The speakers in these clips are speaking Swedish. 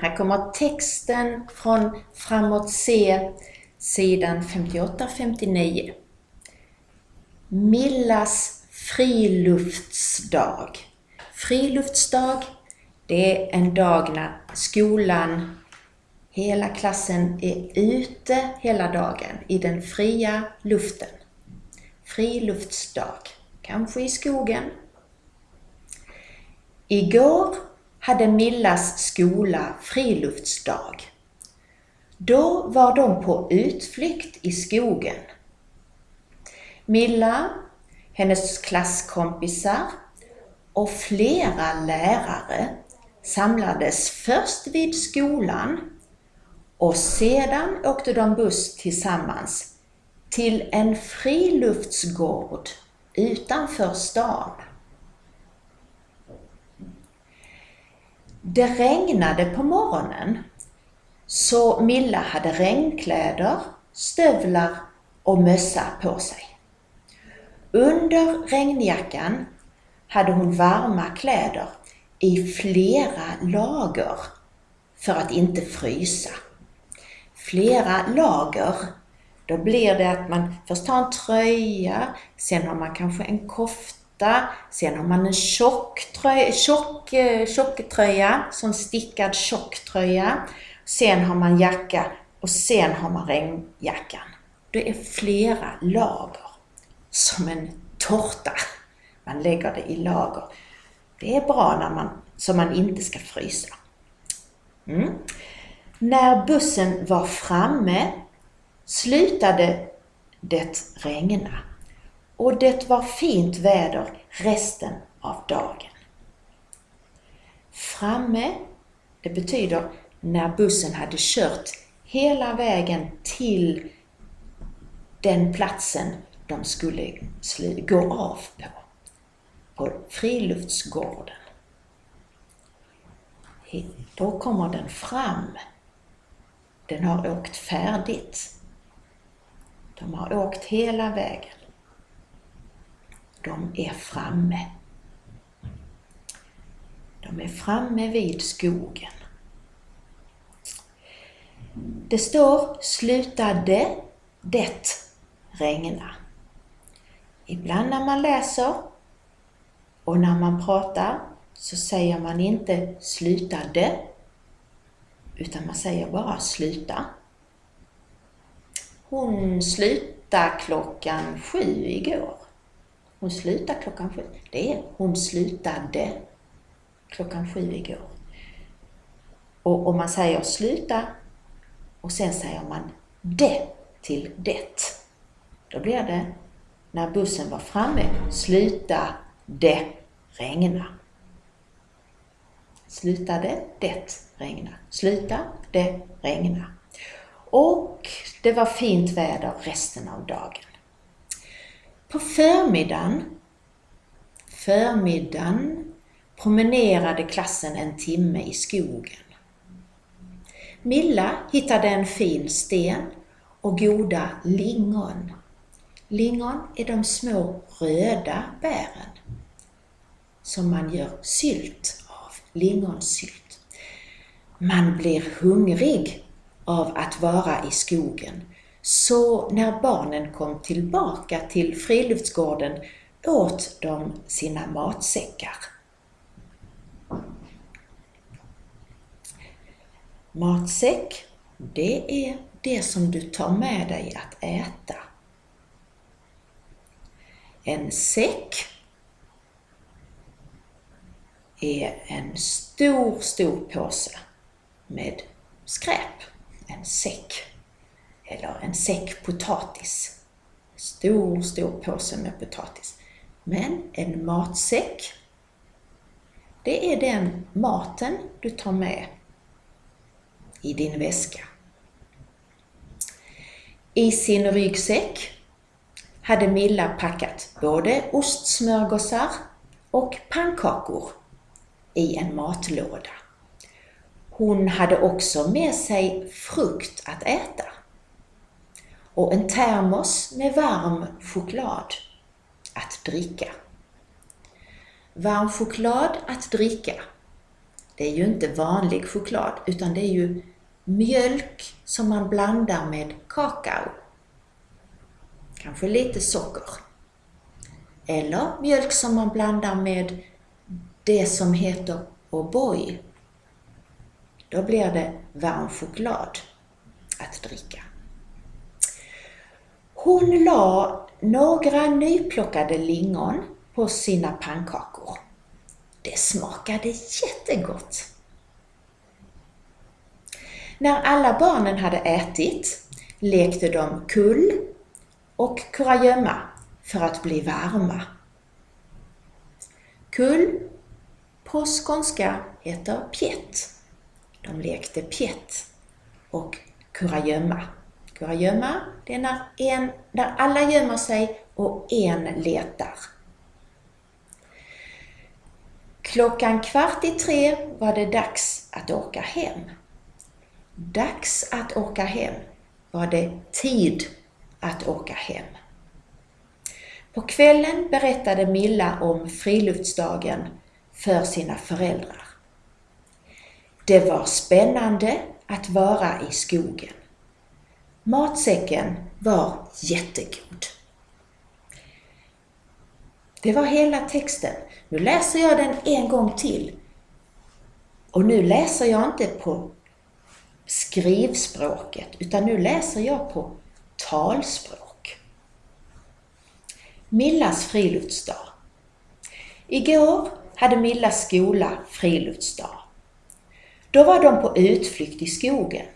Här kommer texten från Framåt C, sidan 58-59. Millas friluftsdag. Friluftsdag, det är en dag när skolan, hela klassen är ute hela dagen i den fria luften. Friluftsdag, kanske i skogen. Igår hade Millas skola friluftsdag. Då var de på utflykt i skogen. Milla, hennes klasskompisar och flera lärare samlades först vid skolan och sedan åkte de buss tillsammans till en friluftsgård utanför stan. Det regnade på morgonen så Milla hade regnkläder, stövlar och mössa på sig. Under regnjackan hade hon varma kläder i flera lager för att inte frysa. Flera lager, då blir det att man först har en tröja, sen har man kanske en kofta, sen har man en tjock, tröja, tjock, eh, tjock tröja, som stickad tjocktröja. Sen har man jacka och sen har man regnjackan. Det är flera lager. Som en tårta. Man lägger det i lager. Det är bra när man, så man inte ska frysa. Mm. När bussen var framme slutade det regna och det var fint väder resten av dagen. Framme, det betyder när bussen hade kört hela vägen till den platsen de skulle gå av på, på friluftsgården. Då kommer den fram. Den har åkt färdigt. De har åkt hela vägen. De är framme. De är framme vid skogen. Det står slutade det regna. Ibland när man läser och när man pratar så säger man inte slutade utan man säger bara sluta. Hon slutade klockan sju igår. Hon slutade klockan sju. Det är hon slutade klockan sju igår. Och om man säger sluta och sen säger man det till det. Då blir det, när bussen var framme, sluta det regna. Slutade det regna. Sluta det regna. Och det var fint väder resten av dagen. På förmiddagen, förmiddagen promenerade klassen en timme i skogen. Milla hittade en fin sten och goda lingon. Lingon är de små röda bären som man gör sylt av, lingonsylt. Man blir hungrig av att vara i skogen. Så när barnen kom tillbaka till friluftsgården åt de sina matsäckar. Matsäck, det är det som du tar med dig att äta. En säck är en stor, stor påse med skräp. En säck. Eller en säck potatis. Stor, stor påse med potatis. Men en matsäck, det är den maten du tar med i din väska. I sin ryggsäck hade Milla packat både ostsmörgåsar och pannkakor i en matlåda. Hon hade också med sig frukt att äta och en termos med varm choklad att dricka. Varm choklad att dricka, det är ju inte vanlig choklad utan det är ju mjölk som man blandar med kakao. Kanske lite socker. Eller mjölk som man blandar med det som heter O'boy. Då blir det varm choklad att dricka. Hon la några nyplockade lingon på sina pannkakor. Det smakade jättegott. När alla barnen hade ätit lekte de kull och kurragömma för att bli varma. Kull på skånska heter pjätt. De lekte pjätt och kurragömma. Kurragömma, det är när, en, när alla gömmer sig och en letar. Klockan kvart i tre var det dags att åka hem. Dags att åka hem var det tid att åka hem. På kvällen berättade Milla om friluftsdagen för sina föräldrar. Det var spännande att vara i skogen. Matsäcken var jättegod. Det var hela texten. Nu läser jag den en gång till. Och nu läser jag inte på skrivspråket, utan nu läser jag på talspråk. Millas friluftsdag. Igår hade Millas skola friluftsdag. Då var de på utflykt i skogen.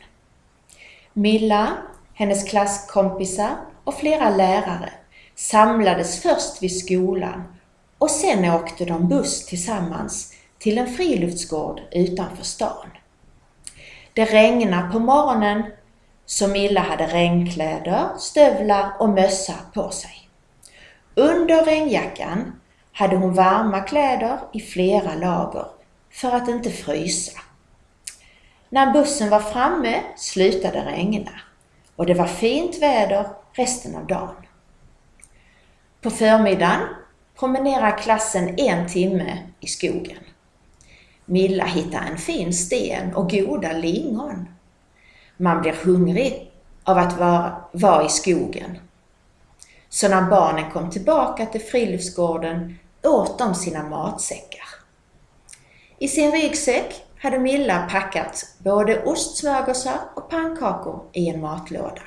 Milla, hennes klasskompisar och flera lärare samlades först vid skolan och sen åkte de buss tillsammans till en friluftsgård utanför stan. Det regnade på morgonen så Milla hade regnkläder, stövlar och mössa på sig. Under regnjackan hade hon varma kläder i flera lager för att inte frysa. När bussen var framme slutade regna och det var fint väder resten av dagen. På förmiddagen promenerar klassen en timme i skogen. Milla hittar en fin sten och goda lingon. Man blir hungrig av att vara, vara i skogen. Så när barnen kom tillbaka till friluftsgården åt de sina matsäckar. I sin ryggsäck hade Milla packat både ostsmörgåsar och pannkakor i en matlåda.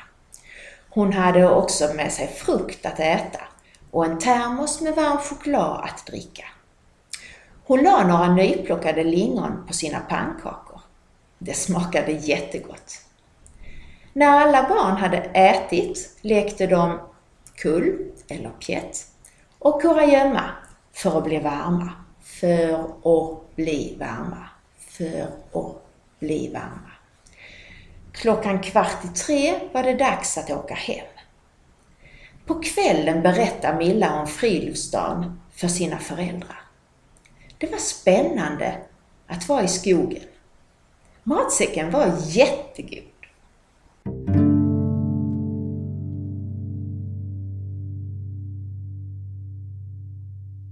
Hon hade också med sig frukt att äta och en termos med varm choklad att dricka. Hon la några nyplockade lingon på sina pannkakor. Det smakade jättegott. När alla barn hade ätit lekte de kull, eller pjätt, och kurragömma för att bli varma. För att bli varma. För att bli varma. Klockan kvart i tre var det dags att åka hem. På kvällen berättar Milla om friluftsdagen för sina föräldrar. Det var spännande att vara i skogen. Matsäcken var jättegod.